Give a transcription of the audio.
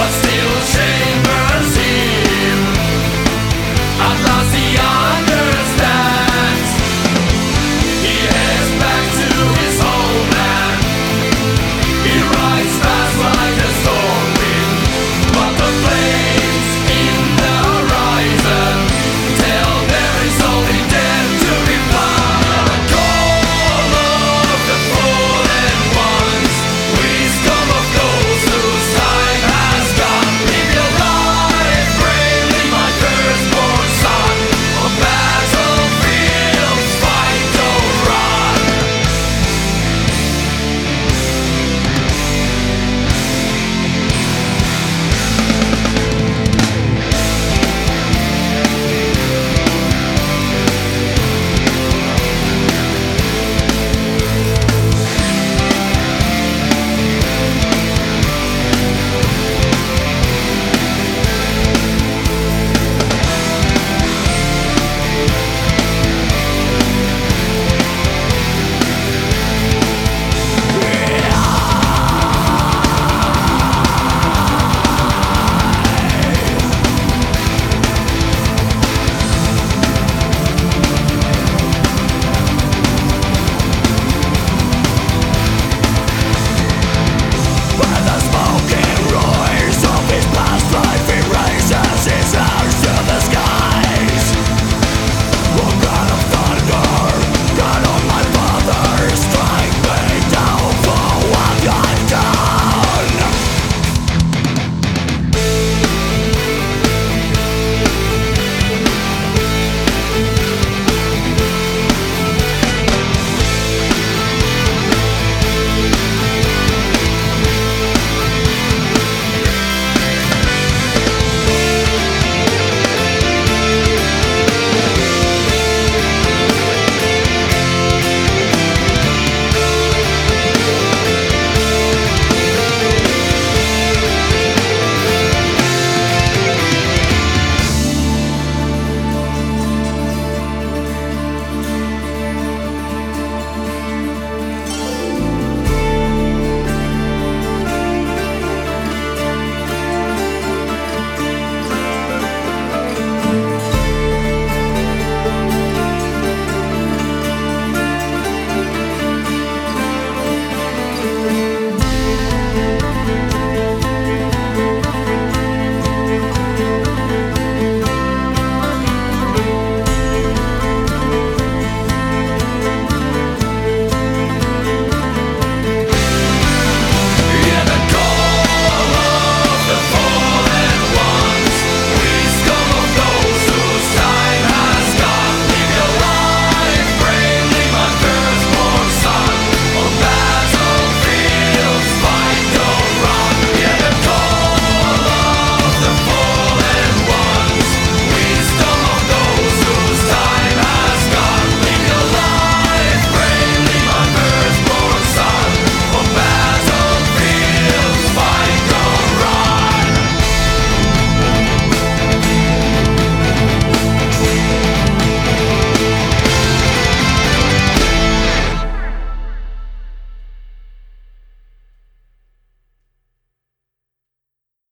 but still shame.